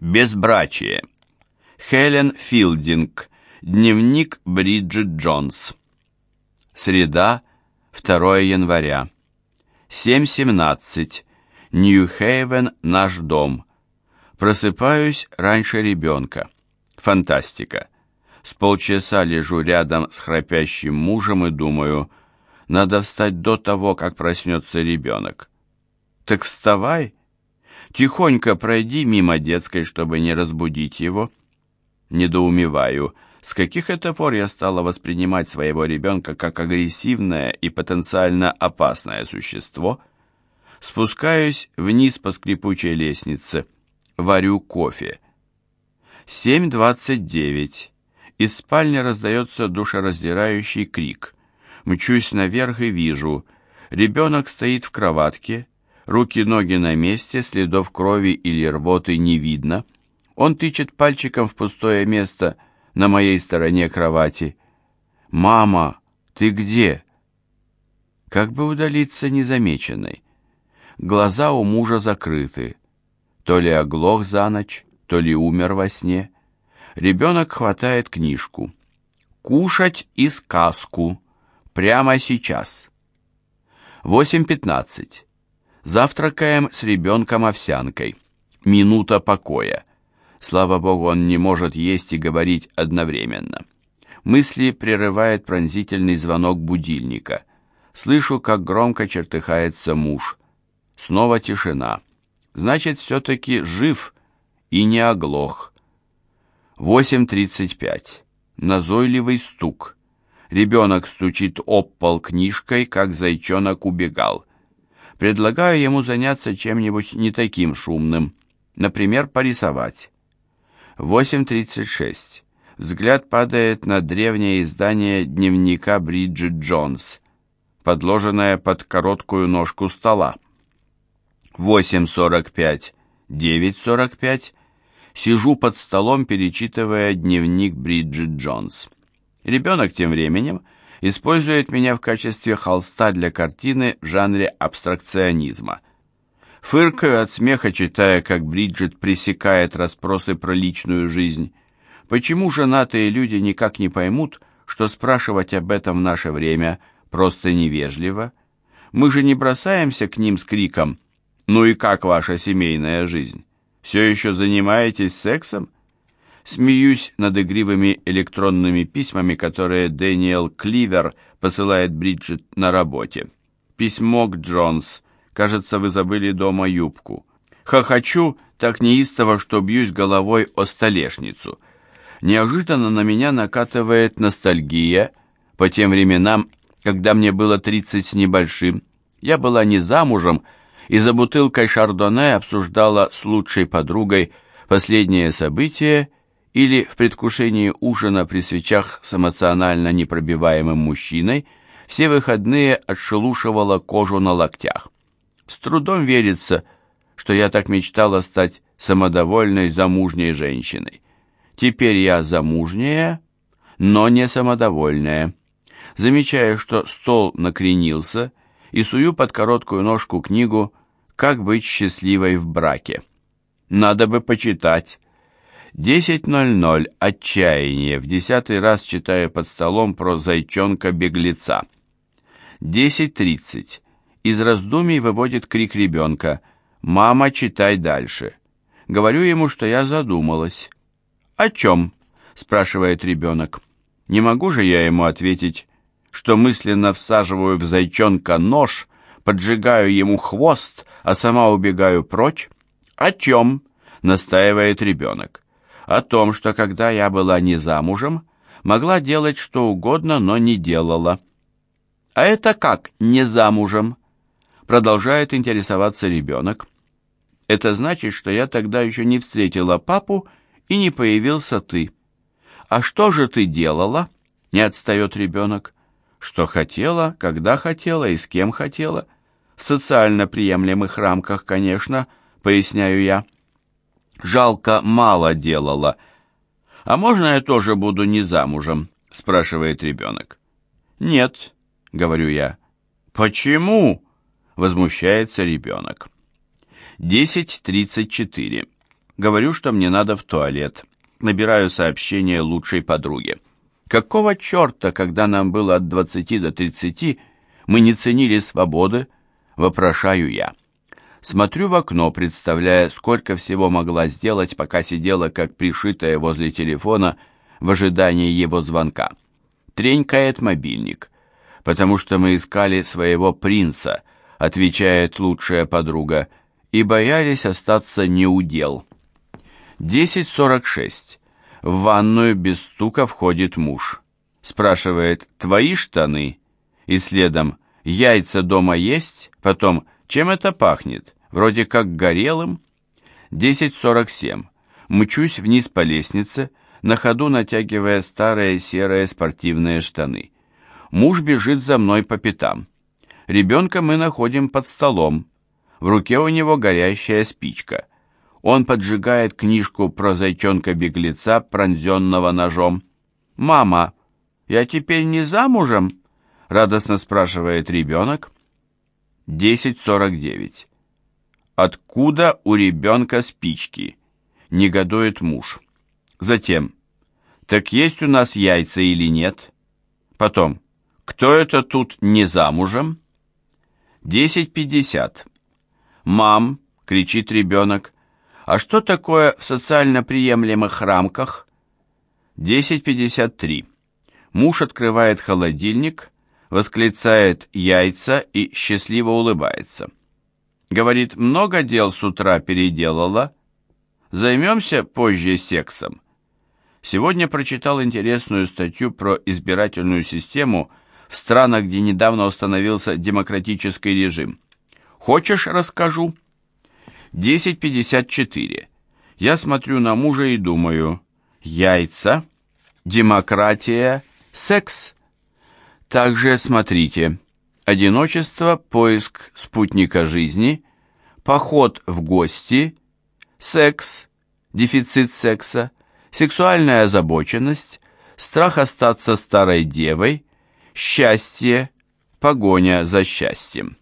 Безбрачие. Хелен Филдинг. Дневник Бриджит Джонс. Среда, 2 января. 7.17. Нью-Хейвен, наш дом. Просыпаюсь раньше ребенка. Фантастика. С полчаса лежу рядом с храпящим мужем и думаю, надо встать до того, как проснется ребенок. Так вставай, тихонько пройди мимо детской, чтобы не разбудить его. Недоумеваю, с каких это пор я стала воспринимать своего ребенка как агрессивное и потенциально опасное существо. Спускаюсь вниз по скрипучей лестнице, варю кофе. 7.29. Из спальни раздается душераздирающий крик. Мчусь наверх и вижу. Ребенок стоит в кроватке, руки-ноги на месте, следов крови или рвоты не видно. Он тычет пальчиком в пустое место на моей стороне кровати. «Мама, ты где?» Как бы удалиться незамеченной. Глаза у мужа закрыты. То ли оглох за ночь, то ли умер во сне. Ребенок хватает книжку. «Кушать и сказку. Прямо сейчас». 8.15. Завтракаем с ребенком овсянкой. Минута покоя. Слава богу, он не может есть и говорить одновременно. Мысли прерывает пронзительный звонок будильника. Слышу, как громко чертыхается муж. Снова тишина. Значит, все-таки жив и не оглох. 8.35. Назойливый стук. Ребенок стучит об пол книжкой, как зайчонок убегал. Предлагаю ему заняться чем-нибудь не таким шумным. Например, порисовать. 8.36. Взгляд падает на древнее издание дневника Бриджит Джонс, подложенное под короткую ножку стола. 8.45. 9.45. Сижу под столом, перечитывая дневник Бриджит Джонс. Ребенок тем временем использует меня в качестве холста для картины в жанре абстракционизма – Фыркаю от смеха, читая, как Бриджит пресекает расспросы про личную жизнь. Почему женатые люди никак не поймут, что спрашивать об этом в наше время просто невежливо? Мы же не бросаемся к ним с криком «Ну и как ваша семейная жизнь? Все еще занимаетесь сексом?» Смеюсь над игривыми электронными письмами, которые Дэниел Кливер посылает Бриджит на работе. Письмо к Джонс – Кажется, вы забыли дома юбку. Хохочу так неистово, что бьюсь головой о столешницу. Неожиданно на меня накатывает ностальгия по тем временам, когда мне было тридцать с небольшим. Я была не замужем и за бутылкой шардоне обсуждала с лучшей подругой последнее событие или в предвкушении ужина при свечах с эмоционально непробиваемым мужчиной все выходные отшелушивала кожу на локтях. С трудом верится, что я так мечтала стать самодовольной замужней женщиной. Теперь я замужняя, но не самодовольная. Замечаю, что стол накренился, и сую под короткую ножку книгу «Как быть счастливой в браке». Надо бы почитать. 10.00. Отчаяние. В десятый раз читаю под столом про зайчонка-беглеца. 10.30. Из раздумий выводит крик ребенка «Мама, читай дальше». Говорю ему, что я задумалась. «О чем?» – спрашивает ребенок. Не могу же я ему ответить, что мысленно всаживаю в зайчонка нож, поджигаю ему хвост, а сама убегаю прочь? «О чем?» – настаивает ребенок. «О том, что когда я была не замужем, могла делать что угодно, но не делала». «А это как не замужем?» Продолжает интересоваться ребенок. Это значит, что я тогда еще не встретила папу и не появился ты. А что же ты делала? Не отстает ребенок. Что хотела, когда хотела и с кем хотела. В социально приемлемых рамках, конечно, поясняю я. Жалко, мало делала. А можно я тоже буду не замужем? Спрашивает ребенок. Нет, говорю я. Почему? Возмущается ребенок. 10.34. говорю, что мне надо в туалет. Набираю сообщение лучшей подруге. Какого черта, когда нам было от 20 до 30, мы не ценили свободы, вопрошаю я. Смотрю в окно, представляя, сколько всего могла сделать, пока сидела как пришитая возле телефона в ожидании его звонка. Тренькает мобильник, потому что мы искали своего принца, отвечает лучшая подруга, и боялись остаться неудел. 10.46. В ванную без стука входит муж. Спрашивает, твои штаны? И следом, яйца дома есть? Потом, чем это пахнет? Вроде как горелым. 10.47. Мчусь вниз по лестнице, на ходу натягивая старые серые спортивные штаны. Муж бежит за мной по пятам. Ребенка мы находим под столом. В руке у него горящая спичка. Он поджигает книжку про зайчонка-беглеца, пронзенного ножом. «Мама, я теперь не замужем?» — радостно спрашивает ребенок. 10.49. Откуда у ребенка спички? Негодует муж. Затем, так есть у нас яйца или нет? Потом, кто это тут не замужем? 10.50. Мам, кричит ребенок, а что такое в социально приемлемых рамках? 10.53. Муж открывает холодильник, восклицает яйца и счастливо улыбается. Говорит, много дел с утра переделала. Займемся позже сексом. Сегодня прочитал интересную статью про избирательную систему в странах, где недавно установился демократический режим. Хочешь, расскажу? 10.54. Я смотрю на мужа и думаю, яйца, демократия, секс. Также смотрите, одиночество, поиск спутника жизни, поход в гости, секс, дефицит секса, сексуальная озабоченность, страх остаться старой девой, счастье, погоня за счастьем.